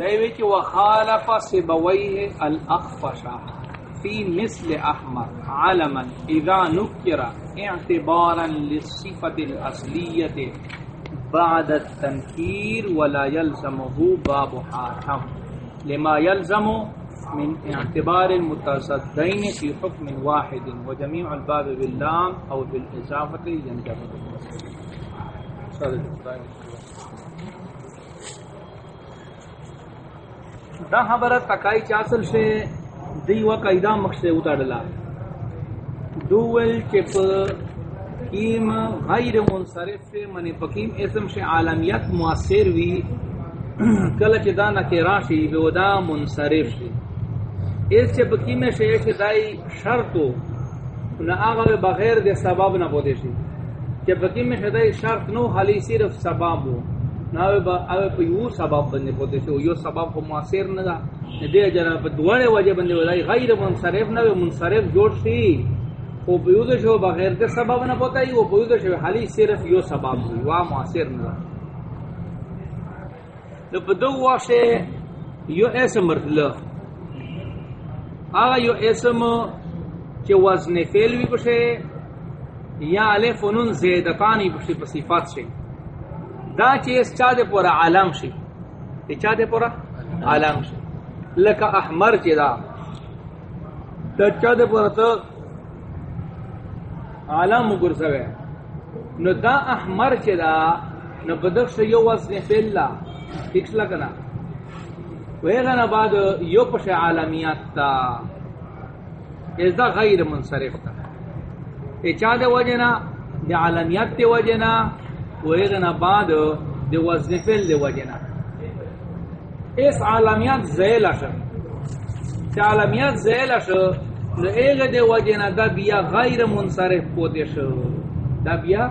دیوی کی وخالف سبویه الاخفشا فی مثل احمر علما اذا نکر اعتبارا للصفت الاصلیت بعد التنکیر ولا يلزمه باب حاتم لما يلزم من اعتبار المتصدین فی حکم واحد وجميع الباب باللام او بالاضافت ينجبر صلی اللہ علیہ دا خبره تکای چاسل سے دی و قاعده مخ سے دوول چې په کیم غیر منصرف سے من پکیم اسم سے عالمیت مؤثر وی. کله چې دا نه کې راشي به دا منصرف شي اس چې پکیم سے چې دای شرطو نه هغه بغیر د سبب نه بوده شي چې پکیم سے دای شرط نو، خالی صرف سبب وو ناوی با اوی پا یو سبب بندی پوتے شو، یو سبب هم خو معاصر ندا دے جرا پا دوڑے وجہ بندی ودائی غیر منصرف نوی منصرف جوڑ شی. خو پیوز شو بغیر دے سبب نہ پوتا ہی وہ پیوز شو حالی صرف یو سبب ہوئی وا معاصر ندا دو پا دو واشے یو اسم مرتلہ آغا یو اسم چه وزن فیلوی پشے یا علی فنون زیدتانی پشے پسیفات شے. دا چیز چا دے پورا عالم شی ای چا دے پورا؟ عالم شی لکا احمر چی دا. دا چا دے پورا تا عالم مگر نو دا احمر چی دا، نو بدخش یو وزن فیلا فکس لکنا ویغن بعد یو پش عالمیات تا از دا غیر منصرف تا ای چا دے وجنا دی عالمیات تی وجنا ویغنا بعد دی وزن فیل دی وجنا اس عالمیات زیل شا چا عالمیات زیل شا نو ایغ دی وجنا دا بیا غیر منصرف پوتے شا دا بیا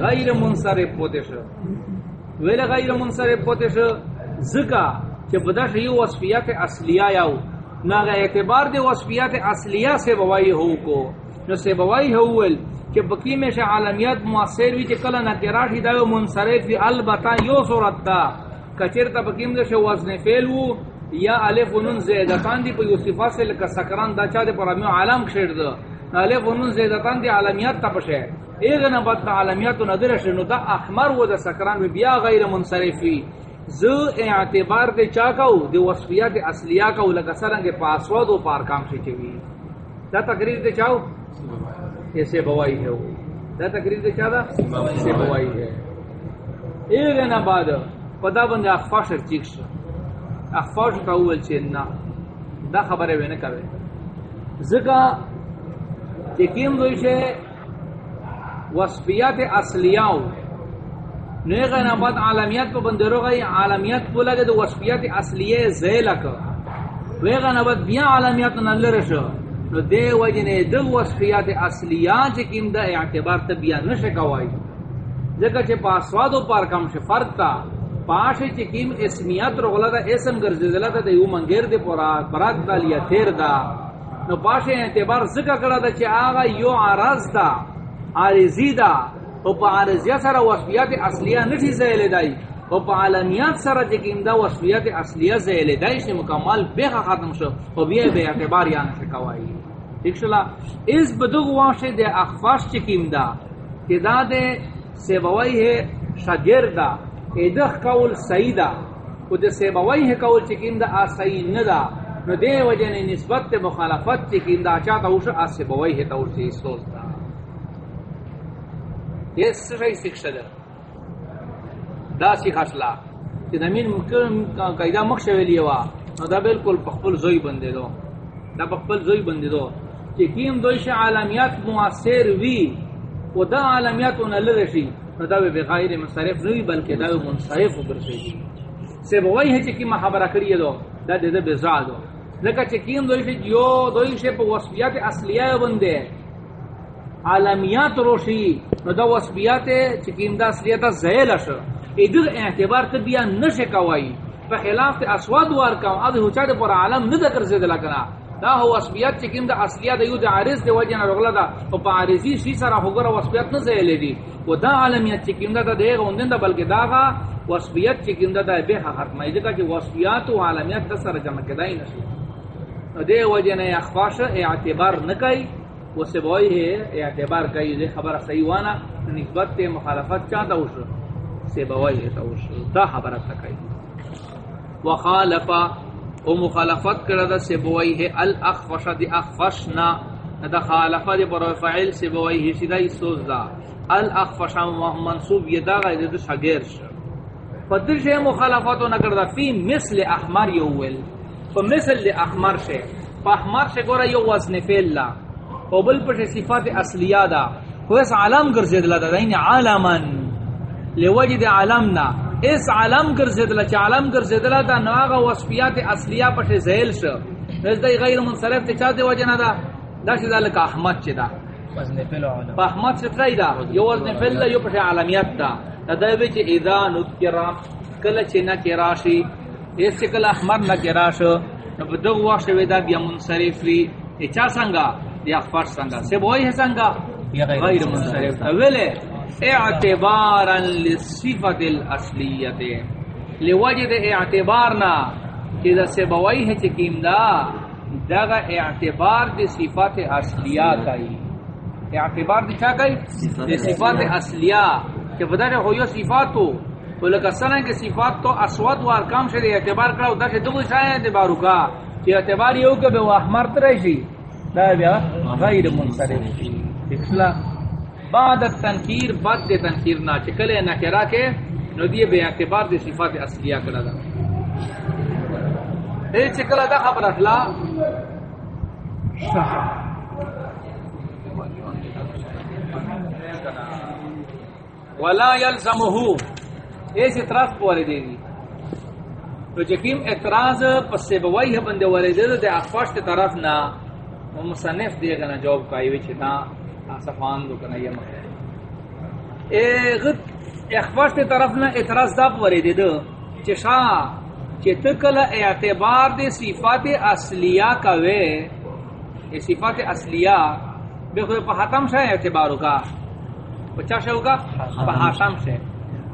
غیر منصرف پوتے شا ویل غیر منصرف پوتے شا زکا چا بداش یو وصفیات اصلیہ یاو ناغا اعتبار دی وصفیات اصلیہ سے بوائی ہو کو نو سے بوائی ہوول کہ بکی میں سے عالمیت مؤثر وی کہ کلا نہ کراٹھی دا منصرف وی البتہ یو صورت دا. کچر تا بکیم دے وزن فعل وو، یا الف و نون زیدتان دی په یو صفات سے لک سکران دا چا دے پر امیو عالم خیر دا. الف و نون زیدتان دی عالمیت تا پشے. ایغ نہ بد عالمیت نظر شنو دا احمر و دا سکران وی بیا غیر منصرف وی. ز اعتبار دے چا کاو دی وصفیات اصلیہ کاو لک سرنگ پاسورڈ و پار کام سے دا تقریر دے چاو ایسے بوائی ہے وہ۔ دا تقریر دے چاہتا ایسے بوائی ہے۔ ایک اینا بعد، پدا بند اخفاش ارچیکش اخفاش تاول چھے نا۔ دا خبرے وینے کوئے ذکا تکیم دوشے وصفیات اصلیاؤ۔ نیغ اینا بعد عالمیت پا بندرو گئی عالمیت پو لگے دو وصفیات اصلیے زیلک۔ ویغ اینا بعد بیا عالمیت نلرشو نو دے وجنے دل وصفیات اصلیان چے کم دا اعتبار تبیا نشکوائی ذکر چے پاسوادو پار کم شے فرد تا پاشے چے کم اسمیات رو غلا دا، اسم گرزیزلہ تا دا یو منگیر دے پورا، براد دا، لیا تیر دا۔ نو پاشے اعتبار ذکر کرا دا چے آغا یو عرض دا، عارضی دا۔ او پا عارضیات سارا وصفیات اصلیان نشی زیلے دائی۔ او پا عالمیات سارا چے کم دا وصفیات اصلیان زیلے دائی سے مکمل بیخ ختم شو۔ او بیا بے اعتبار یا نشکوائی ٹھیک شلا اس بدوگ واشے دے اخفاش چکیم دا کہ دا دے سیبوائی ہے شاگر دا ایدخ قول سیدہ او دے سیبوائی ہے قول چکیم دا آ سی ندا نو دے وجہ نے نسبت تے مخالفت چکیم دا چاہتا ہوشا آ ہے تاور سی سوز دا یہ سشای سکش دا دا سی خشلا کہ نمین مکرم قیدہ مخشویلی وا نو دا بالکل پخپل زوی بندے دو دا پخپل زوی بندے دو کہ کیم دوش عالمیات معاصر وی و دا عالمیات ان لرشی دا بے غیر منصرف نہیں بلکہ دا منصرف برشی سے وہی ہے کہ ما خبر کریے دو دا دے دے بزاد دو لکہ کہ کیم دوش جو دوش په وصفیات اصلیه بندے عالمیات روشی نو دا وصفیات چکیم دا اصلیت زیل اش ایدر اعتبار تبیا نشکوائی په خلاف اسواد وار کا اد ہوچا پر عالم نہ ذکر سے کنا دا هو وصفیت چې کوم د اصلیه د یو د عارض د وجه نه رغلا دا. او په عارضی شي سره وګره وصفیت نه زیلې دي. و دا عالمیت چې کوم دا دغه اوندن دا، بلکې دا وصفیت چې کوم دا به ختمه دي چې وصفیات او عالمیت د سره جمع کېدای نه شي. نو د وجه نه اخفاش اعتبار نه کوي وہ سے ہے اعتبار کئی دے خبر صحیح وانا نسبت تے مخالفت چاہتا اس سے ہے تو اس دا خبر تکئی وخالفا او مخالفت کردا سے بوئی ہے الاخفش دی اخفشنا. دا خالفا دی پر فعل سے بوئی ہے سیدھا سوز دا الاخفش منصوب یہ دا غیر دے شگیر ش پدر سے مخالفت نہ فی مثل احمر یول فمثل دی احمر سے احمر سے گورا یو وزن فعل لا او بل پر صفات اصلیہ دا کو اس عالم کر زید دا یعنی عالمن لوجد عالمنا اس عالم کر زید لا عالم کر زید لا دا نواغا وصفیات اصلیہ پر زیل ش نزد غیر منصرف تے چاہتے وجنا دا۔ دا شدا لک احمد چ دا۔ وزن فعل عالم۔ احمد سے ترائی دا۔ یو وزن فعل یو پر عالمیت دا۔ دا وچ اذا نذکر کل چ نہ کراشی اس کل احمد نہ کراش نو بدو واش ودا بیا منصرف وی۔ اچا سنگا یا فرض سے بوئی ہے سنگا؟ غیر منصرف۔ اولے اعتبارا لصفت الاصلیت لوجد اعتبارنا کہ دا سے بوئی ہے چکیم دا داگا اعتبار دی صفات اصلیہ کئی اعتبار دی کیا کئی دی صفات اصلیہ کہ بدا رہے ہوئیو صفات تو لکہ سنن کے صفات تو اسود و ارکام سے دی اعتبار کرا دا دو شاید اعتبارو کا کہ اعتبار یہ ہو کہ بے وہ احمر ترشی دا بیا غیر منصرف. اصلا بعد التنکیر بعد دے تنکیر نا چکلے نکرا کے نو دیئے بے اعتبار دے صفات اصلیہ کلا دا. اے چکلہ دا خبر اخلا ولا يلزمه ایس اعتراض پوارے دے گی تو چکیم اعتراض پس سے بوائی ہے بندے وارے دے دے اخفاش طرف نا مصنف دے گا نا جواب کائی وچ نا صفان دو کنا یہ مخیر. اے غد اخفاش تے طرف نا اعتراض دا پوارے دے دے. چشا چتکل اعتبار دے صفات اصلیہ کوے یہ صفات اصلیہ بے خود پا حتم شاہ اعتبارو کا. پچا شاہ کا؟ پا حتم شاہ.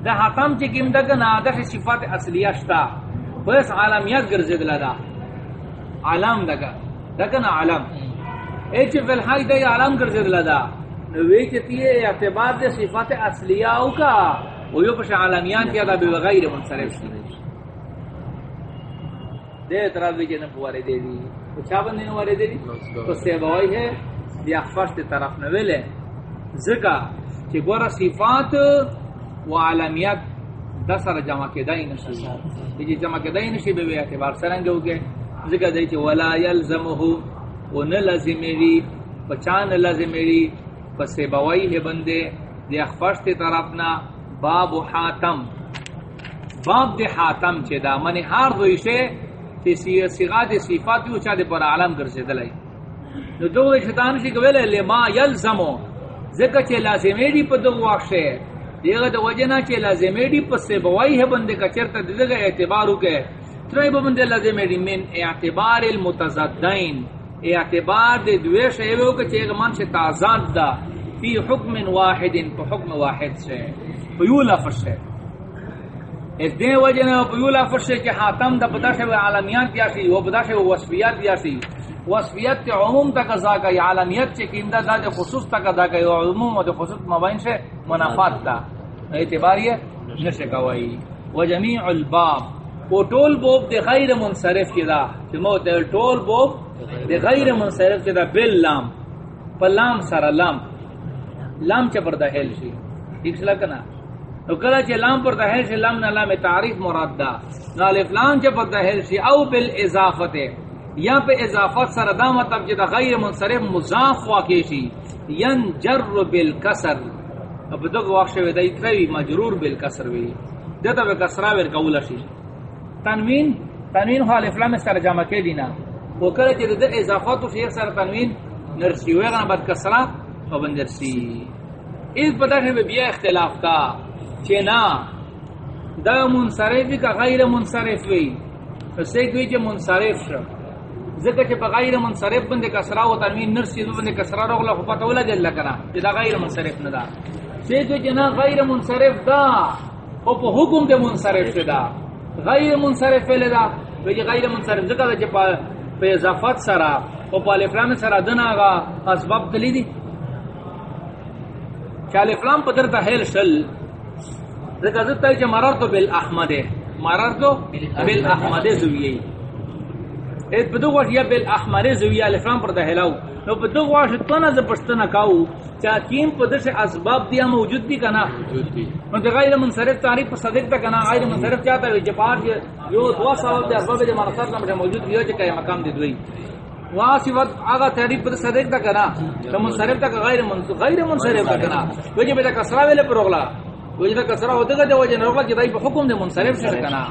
دا حتم چی کم دا گنا دا صفات اصلیہ شتا. بس عالمیت گرزد لدا عالم دا گا دا گنا عالم. اے چی فی الحال دا۔ عالم گرزد لدا نوے چی تیئے اعتبار دے صفات اصلیہ او کا ویو پش عالمیان کیا دا بے غیر منصرف شتا دے اعتراض بھی جنب وارے دے دی۔ تو چا بندے وارے دے دی؟ تو سیبوائی ہے دی اخفاش دی طرف نویلے ذکا چی گورا صفات و عالمیت دا سر جمع کے دائی نشی جی جمع کے دائی نشی بے اعتبار سرنگے ہوگے ذکر دائی چی ولا یلزمہو و نه نلزمیری پچان نلزمیری پس سیبوائی ہے بندے دی اخفاش دی طرفنا، باب حاتم۔ باب دی حاتم چی دا، منی ہار دویشے صیغات صفات یو چا دے پر عالم کرسے دلائی۔ نو دو شیطان شی کویلے لما یلزمو ذکر چے لازمی دی پر دو واقشے دیگا دو وجنا چے لازمی دی پر سے بوائی ہے بندے کا چرتا دیگا اعتبارو کے۔ ترائی بندے لازمی دی من اعتبار المتزدین۔ اعتبار دے دویش ایوو کہ چے گمان سے تازاد دا فی حکم واحد پا حکم واحد سے پیو لفظ سے اس دین وجہ نے پیولا فرشے کہ حاتم دا پتہ ہے عالمیات دیا سی، وہ پتہ ہے وصفیات دیا سی۔ وصفیات کے عموم تک ازا کا، یا عالمیت چے کیندہ دا جو خصوص تک ادا کا، یا عموم و خصوص مبین سے منافات دا۔ اعتبار یہ نشے کوائی و جمیع الباب۔ وہ ٹول بوب دے غیر منصرف کی دا۔ چمو تے ٹول بوب دے غیر منصرف کی دا بل لام، پا لام سر لام۔ لام چا پر دا حل شی؟ ٹھیک سلا کنا؟ نو کلا چے لام پر دہل سے لام نہ لام تعریف مراد دا۔ نو لام چے پر دہل سے او بل بالاضافت یا پہ اضافت سر دا مطلب چے دا غیر منصرف مضاف واقع شی۔ ین جر بالکسر اب دو واقع وی دای تری مجرور بالکسر وی۔ دتا بے کسرا ور قول شی۔ تنوین تنوین ہو الف لام سر جمع کے دینا وہ کلا چے دا اضافت شی سر تنوین نرسی وی غنا بد کسرا او بندرسی اس پتہ ہے بیا اختلاف کا چنا دا منصرف کا غیر منصرف وی پس ایک وی چه منصرف شو ذکر چې بغیر منصرف باندې کسرا او تنوین نرسی نو باندې کسرا راغله، خو پته ولا جل کنا چې دا غیر منصرف نه دا چې چې نه، غیر منصرف دا. او په حکم د منصرف دا. غیر منصرف له دا. وی غیر منصرف ذکر چې په اضافت سره او په الفلام سره دناغه اسباب دلی دي. چاله فلام په درته هیل شل. ذکر ته چې مررت بالاحمد مررت بالاحمد زویی. ایت بدو واش یا بل احمر زویا الفرام پر دهلاو نو بدو واش تنا ز پشتنا کاو چا کیم پدش اسباب دیا موجود دی کنا. موجود دی. نو غیر منصرف تعریف صدق تا کنا. غیر منصرف چاہتا ہے جپار جو دوا سبب دے اسباب دے مرصد نہ موجود دی کہ کہ مقام دی دوی واسی وقت آگا تعریف پر صدق تا کنا. تو منصرف تا غیر منصرف غیر منصرف تا کنا. وجہ بتا کسرا ویلے پر اگلا وجہ کسرا ہوتے گا جو وجہ نہ کہ دای حکم دے منصرف سے کنا.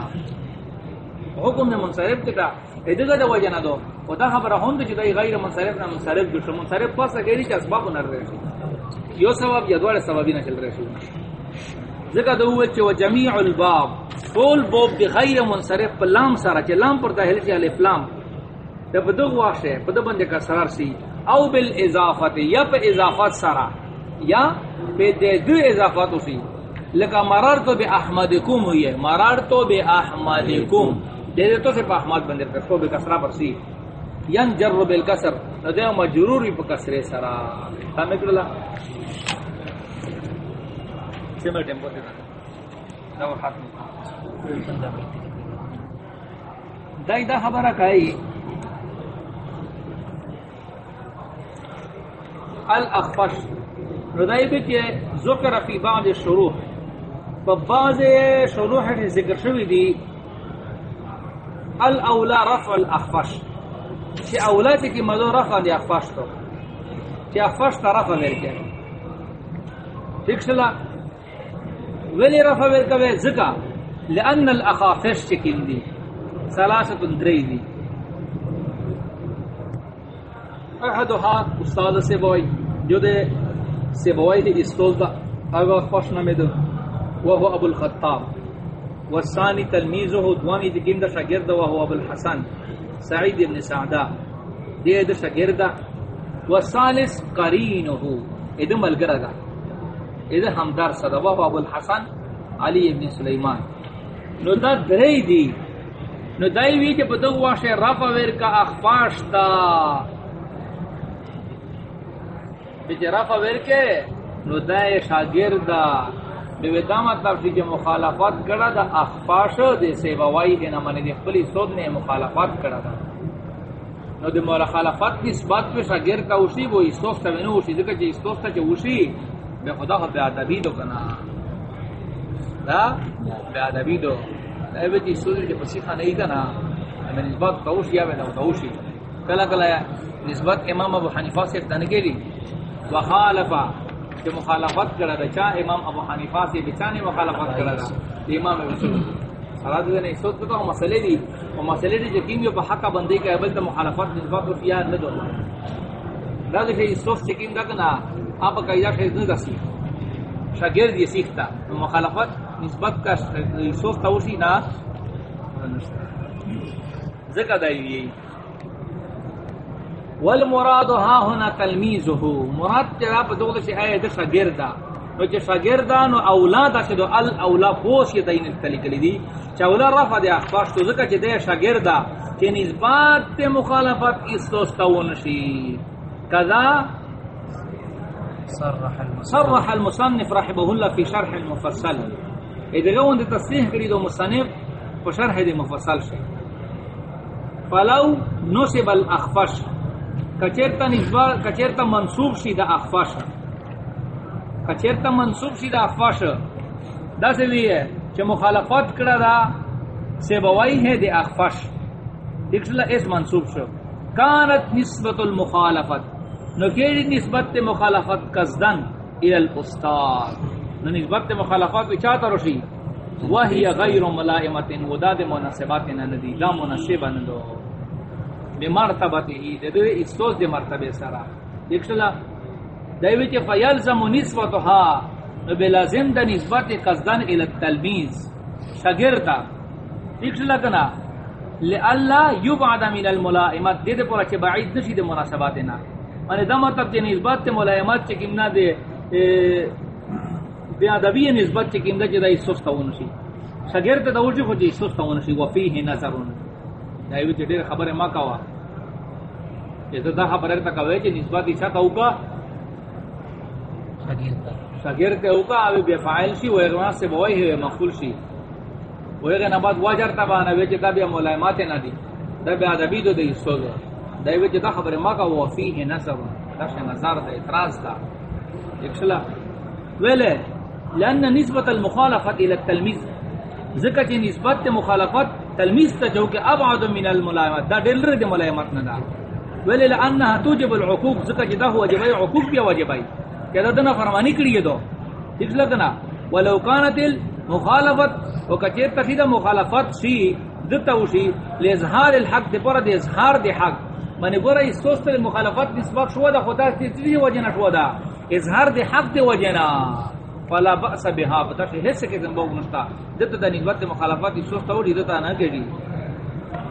حکم دے منصرف کتا. ادغه د وجه نه دو او دا خبره هم چې دای غیر منصرف نه منصرف جو منصرف پس غیر چې اسباب نه راشي یو سبب یا دوه سبب نه چل راشي ځکه دا و چې و جميع الباب طول باب بغیر منصرف په لام سره چې لام پر داخل چې الف لام د بدو واشه په د باندې کا سرار سی او بالاضافه یا په اضافات سره یا په د دو اضافات وسی لکه مررت باحمدکم هي مررت باحمدکم دے دے تو سے احمد بندر کر تو بے کسرا پر ین جر بل کسر ندے مجرور بھی کسرے سرا. سامنے کرلا سیمر ٹیمپو دینا نو حاتم دائی دا خبرہ کئی الاخفش. ردائی بھی کہ ذکر فی بعض شروح. پا بعض شروح ذکر شوی دی. الاولا رفع الاخفش. چی اولا تی کی مدو رفع دی اخفش تو. چی اخفش تا رفع ورکے ٹھیک شلا؟ ولی رفع ورکے زکا؟ لأن الاخافش چکن دی؟ سلاست دری دی. احدها استاد سے جو دے سے دی استول دا اگا خوش نمیدو، وہو ابو الخطاب. والثاني تلميذه دواني دي كيم دا شاگرد وهو ابو الحسن سعيد بن سعدا دي دا شاگرد والثالث قرينه. اذا ملګرا اذا همدار صدا وهو ابو الحسن علي بن سليمان. نو دا درې دي. نو دای وی چې په دغه واشه رفع ور کا اخفاش دا. چې رفع ور کې نو دای شاگرد بے دا مطلب کہ مخالفت کرا دا اخفاش دے سیبوائی دے نمانی دے خپلی سود نے مخالفت کرا دا نو دے مخالفت نسبت پہ شاگر کا اوشی وہ استوس تا بینو اوشی دکا چے استوس تا چے اوشی بے خدا خود بے عدبی دو کنا دا بے عدبی دو دا اے بیتی استوس چے پسیخا نہیں کنا ہمیں نسبت تا اوشی یا بے دا اوشی کلا کلا نسبت امام ابو حنیفہ سے تنگے دی وخالفہ کہ مخالفت کرا دا چاہ امام ابو حنیفہ سے بچانے مخالفت کرا دا امام ابو سراد نے سوچ تو مسئلے دی وہ مسئلے دی یقین جو بحق بندے کا ابل مخالفت نسبت اور یار نہ دو دا کہ سوف چکین دا کنا آپ کا یا کہ نہ دسی شاگرد یہ سیکھتا۔ مخالفت نسبت کا سوف توسی نہ ذکر دائی۔ والمراد ها هنا تلميذه. مراد ترا بدول سے ہے دے شاگردا نو کہ شاگردا نو اولاد اشد ال اولا پوش یہ دین کلی کلی دی چولا رفع دے اخفاش تو زکہ کہ دے شاگردا کہ نسبت تے مخالفت اس تو استون شی کذا؟ صرح صرح المصنف رحمه الله في شرح المفصل. اذا لو انت تصحيح کرید مصنف کو شرح دے مفصل شی فلو نصب الاخفش. کچرتا نسبت کچرتا منصوب شي د اخفاش کچرتا منصوب شي د اخفاش دا څه وی چې مخالفت کړه دا سبوی ہے د اخفاش دښلا اس منصوب شو کانت نسبت المخالفت نو کېږي نسبت ته مخالفت قصدن ال الاستاد نو نسبت ته مخالفت وچا تر شي وهي غیر ملائمه وداد مناسبات ندی دا مناسبه نه دو بمرتبته دے استوز دے مرتبه سرا دیکھلا دیوی چے فیلزم نسبتها بلازم دا نسبت قصدن الى التلمیز. شگردا دیکھلا کنا لئلا یبعد من الملائمت. دے دے پورا چھ بعید نشی دے مناسبات نا معنی دا مطلب چھ نسبت تے ملائمت چھ کمنا دے بے ادبی نسبت چھ کمنا چھ دا اسوس تاون شی شگر تے دور چھ خود اسوس تاون شی وفیہ نظرون. دا ایو چھ دیر خبر ما کوا یہ دا خبر تا کوے چھ نسبت ایسا کاؤ کا شگر تے اوکا اوی بے فائل شی و اغوان سے بوئی ہے مخفول شی ویغه نه بعد واجر تبا نه وچ دا بیا ملایمات نه دی دا بیا ادبی دو دی سوګ دا وچ دا خبره ما کا و فيه نظر دا نظر دا اعتراض دا اکسلا ویلے لان نسبت المخالفه الى التلميذ. ذکر چې نسبت مخالفت تلمیذ ته جو کہ ابعد من الملایمات دا ډیر دی ملایمات نه دا ویلے لانها توجب العقوق ذکر چې دا هو عقوق بیا واجبای کدا دنا فرمانی کړی دو. اکسلا کنا ولو كانت المخالفت، او کچیر تفید مخالفت شی، دتا وشی لاظهار الحق دی پر دی اظهار دی حق. منی گورا اس استوست مخالفت نسبت شو دا خدا تیزی وجنا شو دا اظهار دی حق دی وجنا فلا باس بها. پتہ ہے سے کہ زمبو نشتا دتا دا نسبت مخالفت استوست وڑی دتا نہ گڑی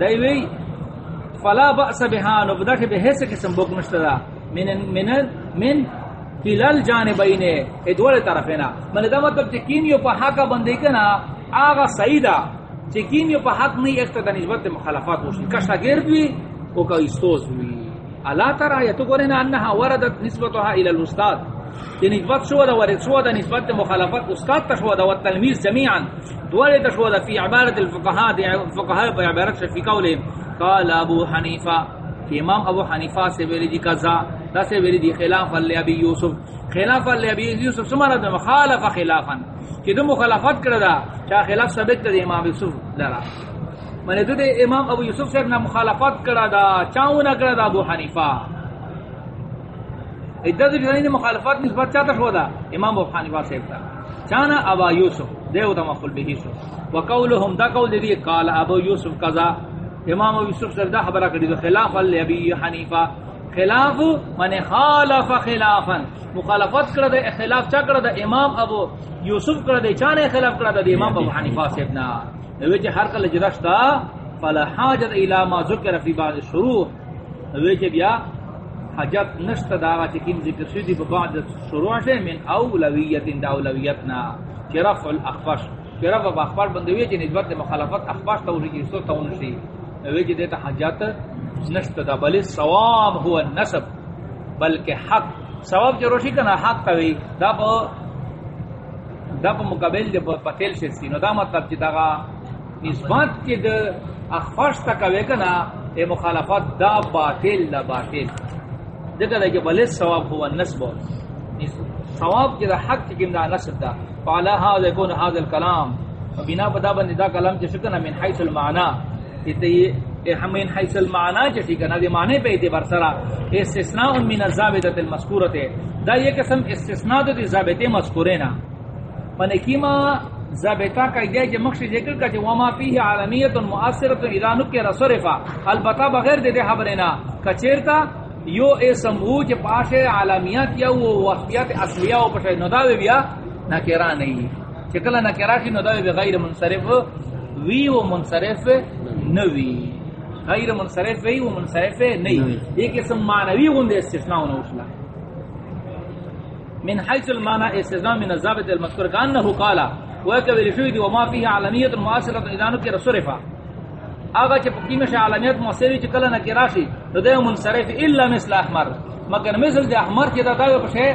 دای وی، فلا باس بها. نو بدا کہ ہے سے کہ نشتا من من من کلال جانبین ادوال طرفینا من دا مطلب چی کینیو پا حقا بندی کنا آغا سعیدہ چکین یو پا حق نہیں ایک تا نسبت مخالفات ہوشن کشتا گرد بھی او کا استوز بھی اللہ ترہ یا تو قرن انہا وردت نسبتها الى الاستاد. یعنی چی نسبت شو دا ورد شو دا نسبت مخالفات استاد تشو دا والتلمیز جميعا دولی تشو دا فی عبارت الفقہا دی فقہا پا عبارت شفی قولی قال ابو حنیفہ، کہ امام ابو حنیفہ سے ویلی دی کذا دا سے ویلی دی خلاف اللہ ابی یوسف. خلاف اللہ ابی یوسف سمارا دا مخالف خلافا. کہ دو مخالفت کردا چا خلاف ثابت تے امام یوسف لرا. من دو دے امام ابو یوسف سے نہ مخالفت کردا چاو نہ کردا ابو حنیفہ. ادھر جو نے مخالفت نسبت چاہتا ہو دا؟ امام ابو حنیفہ سے تھا چانا ابا یوسف، دیو دا مخل به شو۔ وقولهم، دا قول دی قال ابو یوسف قضا۔ امام ابو یوسف سے دا خبر کڑی خلاف ابی حنیفہ۔ خلاف من خالف خلافا۔ مخالفت کر دے خلاف چا کر دے امام ابو یوسف کر دے چانے خلاف کر دے امام ابو حنیفہ سے ابن وچ ہر کل جرشتا فلا حاجت الى ما ذکر فی بعض الشروع وچ بیا حاجت نشت دا چ کیم ذکر شدی بعد شروع سے من اولویت دا اولویتنا رفع الاخفش. رفع الاخفش بندوی چ نسبت مخالفت اخفش تو رجی سو تو نشی وچ دیتا حاجت نشت دا. بل ثواب هو النسب. بلکہ حق. ثواب جو روشی کنا حق کوي دا په دا په مقابل د پتل شي نو دا مطلب چې دا نسبت کې د اخفاش تا کوي کنا ای مخالفت دا باطل دا باطل. دغه لګي بل ثواب هو النسب یعنی ثواب چې دا حق کې دا نسب دا. فعلى هذا يكون هذا الكلام. بنا بدا بند دا کلام چې شکنه من حيث المعنى ہمین حیث المعنی چٹی کنا دی معنی پہ اعتبار سرا. استثناء من الزابدت المذکورت دا یہ قسم استثناء دی زابط مذکورے نا. من کیما زابطہ کا یہ کہ مخش ذکر کا کہ وما فيه عالمیت مؤثرۃ اذا نکر صرفا. البتہ بغیر دے خبرنا کچیرتا یو اے سمو چ پاش عالمیت یا وہ وصفیات اصلیہ او پٹے نو دا بیا نہ کرا نہیں۔ چکلا نہ کرا کی نو دا بغیر منصرف وی و منصرف نوی۔ غیر منصرف وی و منصرف نہیں۔ ایک اسم معنوی گندے استثناء ہونا اصلا من حیث المعنى استثناء من الزابط المذکر کانہو قالا وکوی لشویدی وما فیہ عالمیت معاصرت ادانو کی رسولفا آگا چھ پکیمش عالمیت معاصری چھ کلنا کی راشی، تو دے منصرف الا مثل احمر. مگر مثل دے احمر کی دا داوی پشے،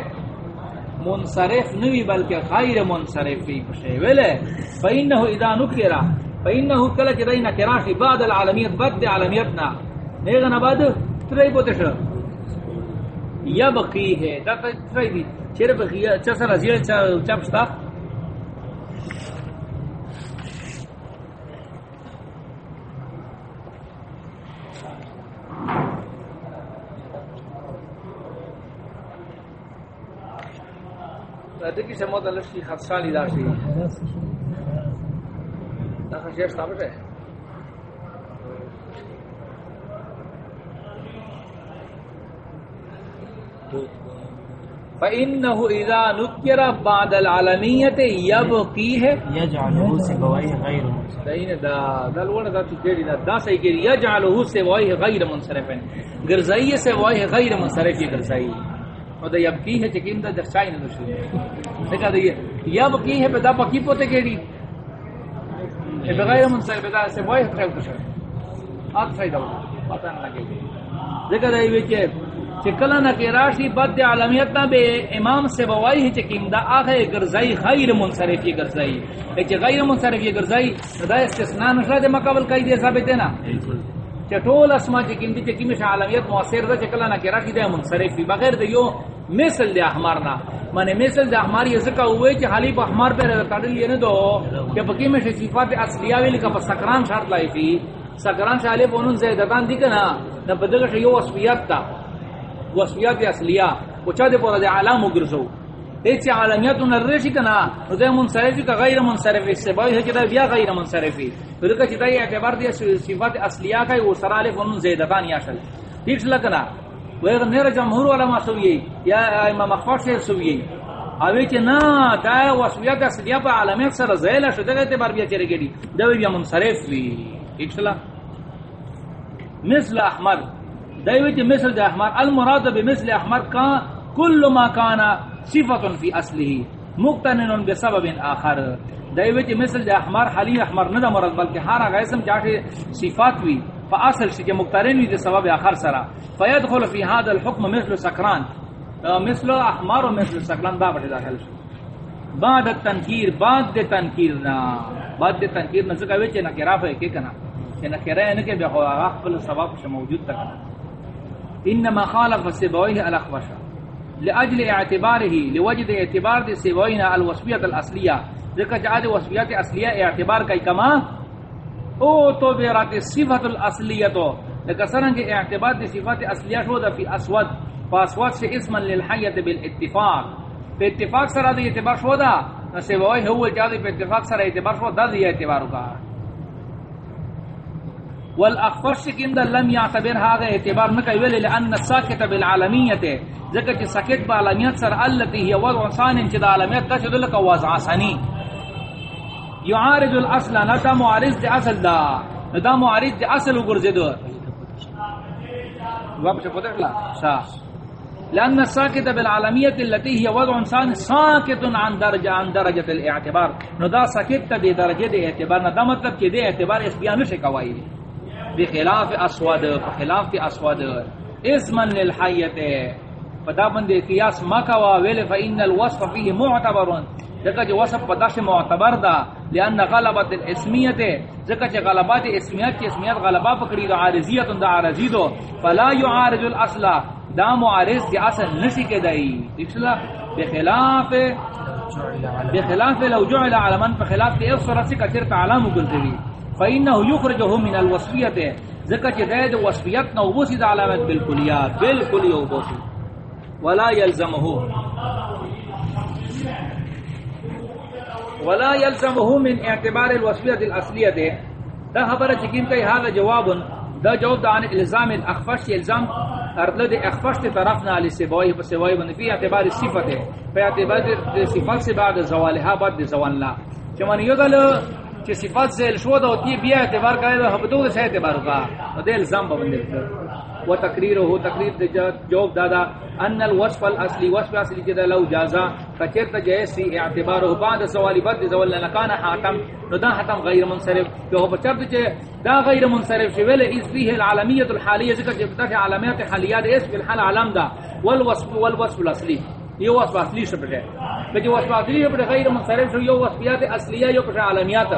منصرف نوی بلکہ غیر منصرف فی پشے. ویلے فإنہو اذا نکرہ فإنه كلا كدينا كراشي بعد العالمية بعد عالميتنا نيغنا بعد تري بوتش يبقي ہے دا تري دی. چیر بقی چا سر ازیل چا چا موت اللہ شیخ حدثالی داشتی Nachher sehr stabil sein. فإنه إذا نكر بعد العالمية يبقيه يجعله سبويه غير صحیح دا دا لوڑا دا تجیڑی دا دا صحیح کری یجعلہو سوائے غیر منصرفن گرزائی سوائے غیر منصرفی گرزائی اور دا یبکی ہے چکیم دا درسائی ندشو دیکھا دا یہ یبکی ہے پوتے کیڑی؟ اے بغیر خیل کشو آت صحیح دا پتہ نہ لگے۔ یہ وچے چکلا نہ کہ راشی بد عالمیت نہ بے امام سے بوائی ہے چکیم دا گرزائی غیر منصرف یہ گرزائی۔ غیر منصرف یہ گرزائی دا استثناء نشرہ دے مقابل کئی دے ثابت ہے نا؟ چٹول اسما چکیم دی چکیم عالمیت مؤثر دا چکلا نہ کہ راشی دے منصرف بغیر دے یو مثل دے احمارنا مانے مثل دے احمار یہ ذکر ہوئے چی حالی پا احمار پہ تڑل یہ ندو کہ بکیم شا صفات اصلیاوی لکا پا سکران شرط لائی تھی۔ سکران شالی پا انہوں زیدتان دی کنا نا بدل شا یو وصفیت تا۔ وصفیات اصلیہ وچا دے پورا دے عالم گرزو ایچ عالمیت انہر نرشی کنا، نو دے منصرفی کا غیر منصرفی سے ہے چیتا بیا غیر منصرفی پھر کہ چیتا یہ اعتبار دیا صفات اصلیہ کا وہ سرالف انہوں زیدتان یاشل ٹھیک لکنا وہ اگر نیر جمہور علماء سوئی یا امام اخفار سے سوئی اوی چی نا، دا وصفیات اصلیہ پا عالمیت سر زیلہ شده اعتبار بیا چرے گیڑی۔ دا بیا منصرف بھی ٹھیک مثل احمر احمد دیویت مثل دے احمر، المراد بمثل احمر کان کل ما کانا صفت فی اصلی مقتنن بسبب آخر۔ دیویت مثل دے احمر، حلی احمر ندا مرد بلکہ ہارا غیسم جاٹے صفات وی۔ فا اصل شکے مقترن وی دے سبب آخر سرا فیدخل فی هذا الحکم مثل سکران مثل احمر و مثل سکران دا بٹے داخل شو بعد التنکیر، بعد دے تنکیر نا بعد دے تنکیر نزکا ویچے نکراف ہے کہ کنا کہ نکرہ نکے بے خواہ اخفل سبب شا موجود تکنا انما خالف سبويه الاخوشا لاجل اعتباره، لوجد اعتبار دي سبوينا الوصفيه الاصليه ذکر جاد وصفیات اصلیہ اعتبار کئی کما او تو بیرات صفت الاصلیہ تو لکہ سرنگ اعتبار دی صفات اصلیہ شو دا فی اسود. فاسود سے اسما للحیت بالاتفاق. پہ اتفاق سرا دی اعتبار شو دا؟ سبوئی ہوا جاد پہ اتفاق سرا اعتبار شو، دا دی اعتبار کا والاخفش کیم دا لم یعتبر هذا اعتبار نہ کہے لان الساکت بالعالمیت. ذکر کہ سکت بالعالمیت سر التي هي وضع ثان ان عالمیت تشد لك وضع ثانی. يعارض الاصل نتا معارض دے اصل دا. نتا معارض دے اصل وګرځید واپس پتہ لا. شا. لان الساکت بالعالمیت التي هي وضع ثان ساکت عن درجه عن درجه الاعتبار. نو دا سکت دے درجه دے اعتبار. نہ دا مطلب کہ دے اعتبار اس بیان سے کوئی بخلاف اسود بخلاف اسود اسما للحیت فدا بندے قیاس مکوا ویل فإن الوصف فيه معتبر. ذکر جو وصف پدا سے معتبر دا لأن غلبت الاسمیت ذکر جو غلبات اسمیت کی اسمیت غلبہ پکڑی دا عارضیت دا عارضی دو فلا يعارض الاصل. دا معارض دی اصل نشی کے دائی اکسلا بخلاف بخلاف لو جعل على من فخلاف دی افسر رسی کچر تعلام گلتوی فإنه يخرجه من الوصفية ذكر جديد وصفيات نوبوسي علامات بالكليات بالكلية وبوسي. ولا يلزمه ولا يلزمه من اعتبار الوصفية الأصلية ده خبر چکیم کئی هذا جواب ده جواب عن الزام الاخفش الزام ارتل ده اخفش ده طرفنا لسبوائي فسبوائي بند في اعتبار الصفت في اعتبار الصفات سے بعد زوالها، بعد زوال لا. چمانی یدل کہ صفات سے شو دا ہوتی بیا اعتبار کرے دا ہبدو سے اعتبار کا دے الزام بندے و تقریر ہو، تقریر دے جواب دادا، ان الوصف الاصلی، وصف اصلی جدا لو جازا فچرت جیسی اعتبار ہو، بعد سوال بد زول لکان حاتم، نو دا حاتم غیر منصرف، کہ ہو بچرت چے، دا غیر منصرف شے ویل اس فيه العالمیت الحالیہ، ذکر جب تک علامات حالیات اس فی الحال عالم دا، والوصف والوصف الاصلی، یہ وصف اصلی شبہ ہے کہ جو وصف اصلی شبہ غیر منصرف شو، یہ وصفیات اصلیہ، یہ کچھ عالمیات۔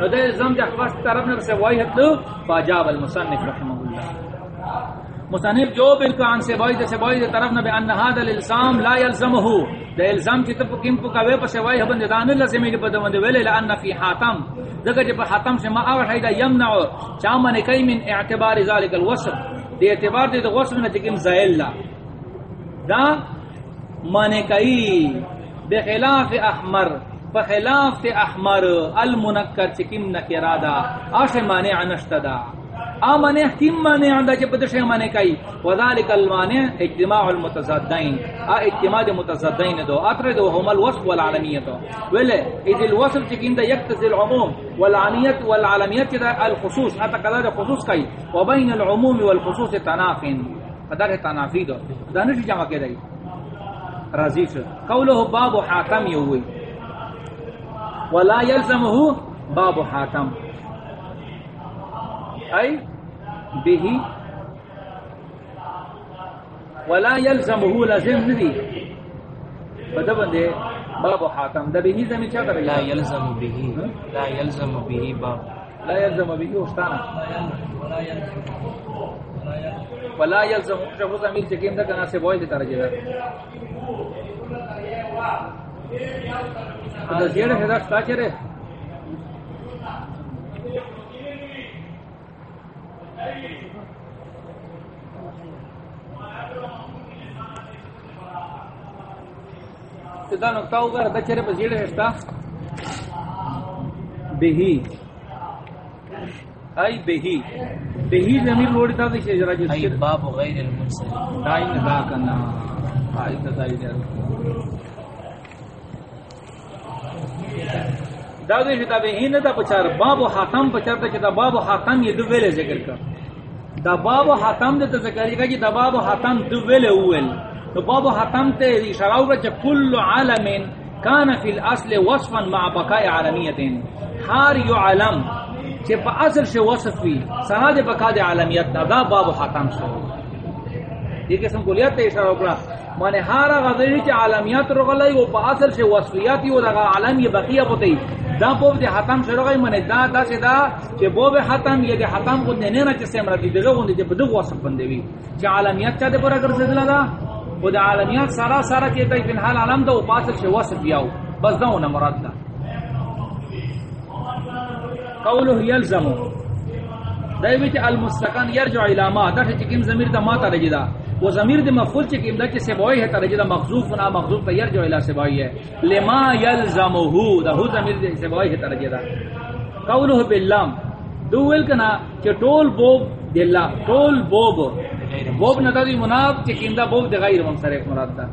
نو دے زم جا خواست طرف نے سے وائی حد فاجاب المصنف رحمہ اللہ۔ مصنف جو بالکل عن سے وائی سے وائی طرف نے ان هذا الالزام لا يلزمه دے الزام کی تب کیم کو کوے پس وائی ہبن دان لازم ہے بد مند ویل لان فی حاتم۔ دغه جب حاتم سے ما اور ہے یمنع چامن کای من اعتبار ذلك الوصف۔ دے اعتبار دے وصف نہ چکم زائل لا دا مانے کئی بخلاف احمر بخلاف احمر المنکر چکم نکرادا آش مانے عنشتدا امانع کیم مانع عند چې بده شی مانع کوي وذالک المانع اجتماع المتضادین۔ ا اجتماع المتضادین دو اتر دو هم الوصف والعالمیت ول اذ الوصف چې کیندا یکتز العموم والعالمیت والعالمیت دا الخصوص اتا کلا دا خصوص کوي وبین العموم والخصوص تنافین۔ قدر تنافی دو۔ دانش جمع کړي راضی شو قوله باب حاتم یووی ولا يلزمه باب حاتم ای؟ به. ولا يلزمه لازم ندی بدا بندے باب حاتم دا به زمین چا کرے لا يلزم به. لا يلزم به باب. لا يلزم به استانا ولا يلزم شبو زمین چکیم دا کنا سے بوئی دی درجے دا دا زیادہ حدا ستا چرے دا نقطہ ہوگا دا چرے پہ زیادہ حدا بہی ای بہی بہی زمین لوڑی تا دی شجرہ جو اي باب غير المنصرف دائی ندا کنا آئی تا دائی دیا دا بہی ندا پچار باب حاتم پچار تا چتا باب حاتم یہ دو ویلے ذکر کر دا باب حاتم دے تا ذکر کر دا باب حاتم دو ویلے اویل تو باب حاتم تے اشارہ ہوگا چا کل عالم کان فی الاصل وصفا مع بقاء عالمیت ہار یو عالم چه په اصل سے وصف وی سنا دے بقا دے عالمیت دا, دا باب حاتم شو یہ قسم کلیت تے اشارہ وکړه؟ مانے ہارا غذری چ عالمیت رغلای او په اصل سے وصفیات یو دا عالم یہ بقیہ پتے دا بوب دے حاتم شروع گئی مانے دا دا سے دا چ بوب حاتم یہ دے حاتم کو نے نہ چ سمرا دی دغه وند دے بدو وصف بندے وی. چ عالمیت چا دے پورا کر سدلا دا؟ او دا عالمیت سارا سارا کہتا ہے فی الحال عالم دا او په اصل سے وصف یاو بس دا نہ مراد دا. قوله يلزم دایوی چې المستقن يرجع الى ما، دا چې کوم ضمیر د ما ته راځي دا. و ضمیر د مفعول چې کوم دا چې سبوی ہے ته راځي دا محذوف نه محذوف ته يرجع الى سبوی ہے۔ لما يلزمه دا هو ضمیر د سبوی ہے ته دا قوله باللام۔ دوول کنا چې ټول بوب دلا ټول بوب۔ بوب نه دی مناب چې کوم دا بوب د غیر منصرف مراد ده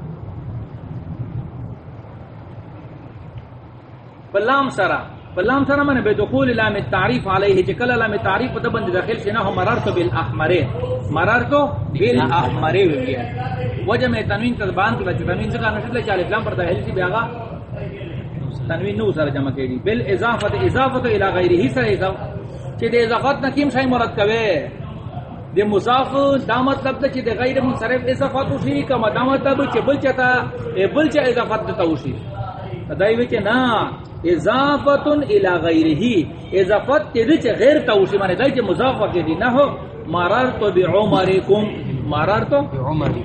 بلام سرا۔ بلام سره من به دخول لام التعریف علیه، چې کله لام تعریف په دبن داخل شنه هم مررت بالاحمر. مررت بالاحمر وی وجه میں تنوین تبان کی تنوین څخه نشله چې الف لام پر داخل شي بیاغه تنوین نو سره جمع کړي بل اضافه اضافه الى غیره سره اضافه. چې د اضافت نکیم شای مراد کوي. د مضاف، دا مطلب چې د غیر منصرف اضافات وشي کما دا مطلب چې بل چتا بل چا اضافت ته وشي. دای وی چې نا اضافت الى غیره اضافت دې چې غیر توشی، معنی دای چې مضاف کې دي نه هو مررت بعمرکم مررت بعمر